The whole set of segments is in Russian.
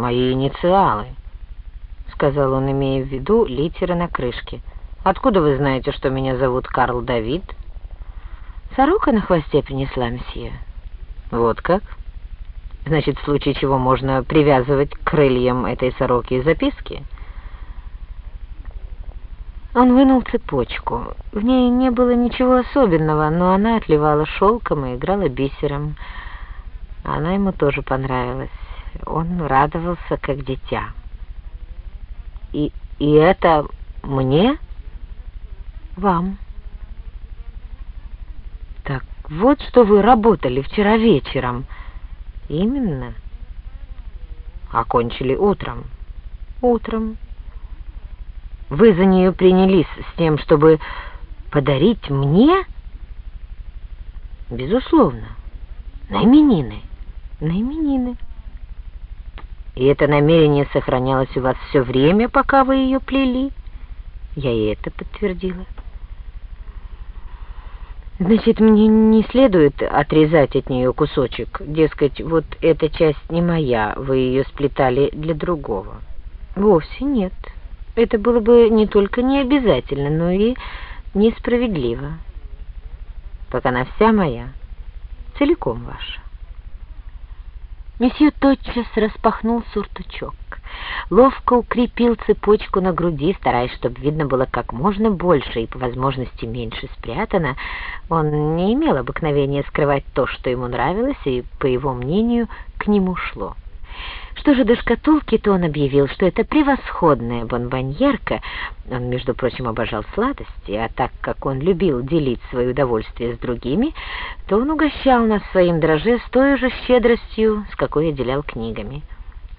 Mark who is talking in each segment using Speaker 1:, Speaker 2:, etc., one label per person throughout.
Speaker 1: «Мои инициалы», — сказал он, имея в виду литеры на крышке. «Откуда вы знаете, что меня зовут Карл Давид?»
Speaker 2: «Сорока на хвосте принесла, месье».
Speaker 1: «Вот как? Значит, в случае чего можно привязывать к крыльям этой сороки записки?»
Speaker 2: Он вынул цепочку. В ней не было ничего особенного, но она отливала шелком и играла бисером. Она ему тоже понравилась. Он радовался, как дитя.
Speaker 1: «И, и это мне?»
Speaker 2: «Вам».
Speaker 1: «Так вот, что вы работали вчера вечером».
Speaker 2: «Именно».
Speaker 1: «Окончили утром».
Speaker 2: «Утром».
Speaker 1: Вы за нее принялись с тем, чтобы подарить мне?
Speaker 2: Безусловно.
Speaker 1: На именины.
Speaker 2: На именины.
Speaker 1: И это намерение сохранялось у вас все время, пока вы ее плели?
Speaker 2: Я и это подтвердила. Значит, мне не следует отрезать от нее кусочек. Дескать, вот эта часть не моя, вы ее сплетали для другого. Вовсе нет. Это было бы не только не обязательно, но и несправедливо. Так она вся моя, целиком ваша. Месье тотчас распахнул суртучок, ловко укрепил цепочку на груди, стараясь, чтобы видно было как можно больше и по возможности меньше спрятано. Он не имел обыкновения скрывать то, что ему нравилось, и, по его мнению, к нему шло. Что же до шкатулки, то он объявил, что это превосходная бонбоньерка. Он, между прочим, обожал сладости, а так как он любил делить свое удовольствие с другими, то он угощал нас своим дроже с той же щедростью, с какой отделял книгами.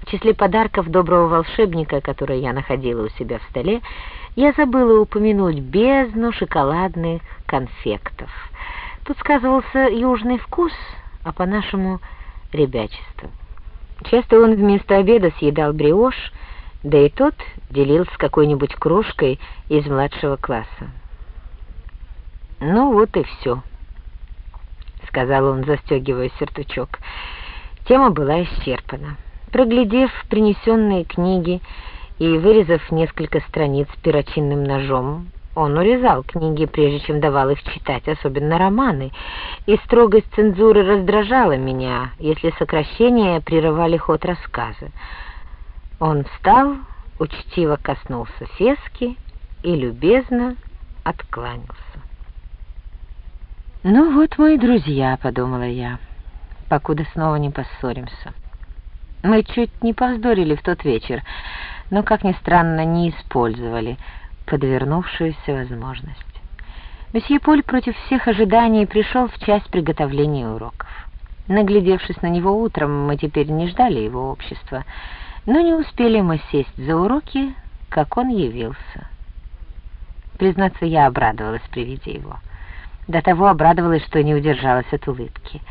Speaker 2: В числе подарков доброго волшебника, которые я находила у себя в столе, я забыла упомянуть бездну шоколадных конфектов. Тут сказывался южный вкус, а по-нашему — ребячество. Часто он вместо обеда съедал бриош, да и тот делил с какой-нибудь крошкой из младшего класса. «Ну вот и все», — сказал он, застегивая сертучок. Тема была исчерпана. Проглядев принесенные книги и вырезав несколько страниц перочинным ножом, он урезал книги, прежде чем давал их читать, особенно романы, и строгость цензуры раздражала меня, если сокращения прерывали ход рассказа. Он встал, учтиво коснулся фески и любезно откланялся. «Ну вот, мои друзья», — подумала я, — «покуда снова не поссоримся». Мы чуть не повздорили в тот вечер, но, как ни странно, не использовали — подвернувшуюся возможность. Месье Поль против всех ожиданий пришел в часть приготовления уроков. Наглядевшись на него утром, мы теперь не ждали его общества, но не успели мы сесть за уроки, как он явился. Признаться, я обрадовалась при виде его. До того обрадовалась, что не удержалась от улыбки.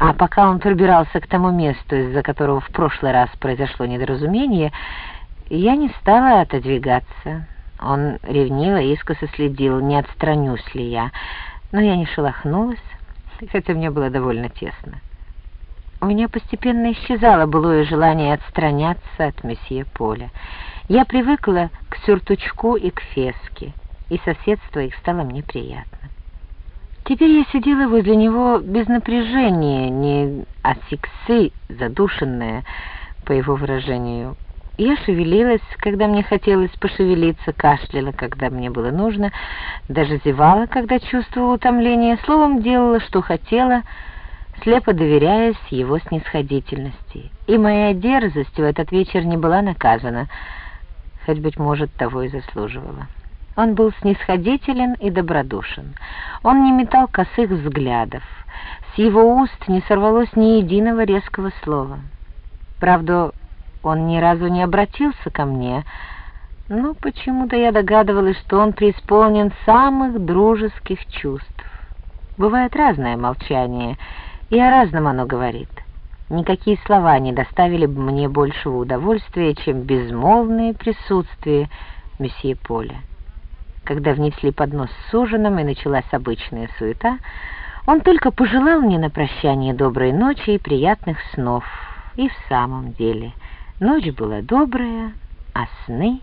Speaker 2: А пока он пробирался к тому месту, из-за которого в прошлый раз произошло недоразумение, я не стала отодвигаться, он ревниво искоса следил, не отстранюсь ли я, но я не шелохнулась, хотя мне было довольно тесно. У меня постепенно исчезало былое желание отстраняться от месье Поля. Я привыкла к сюртучку и к феске, и соседство их стало мне приятно. Теперь я сидела возле него без напряжения, не асиксы, задушенная, по его выражению, я шевелилась, когда мне хотелось пошевелиться, кашляла, когда мне было нужно, даже зевала, когда чувствовала утомление, словом, делала, что хотела, слепо доверяясь его снисходительности. И моя дерзость в этот вечер не была наказана, хоть, быть может, того и заслуживала. Он был снисходителен и добродушен. Он не метал косых взглядов. С его уст не сорвалось ни единого резкого слова. Правда, он ни разу не обратился ко мне, но почему-то я догадывалась, что он преисполнен самых дружеских чувств. Бывает разное молчание, и о разном оно говорит. Никакие слова не доставили бы мне большего удовольствия, чем безмолвное присутствие месье Поля. Когда внесли поднос с ужином и началась обычная суета, он только пожелал мне на прощание доброй ночи и приятных снов. И в самом деле Ночь была добрая, а сны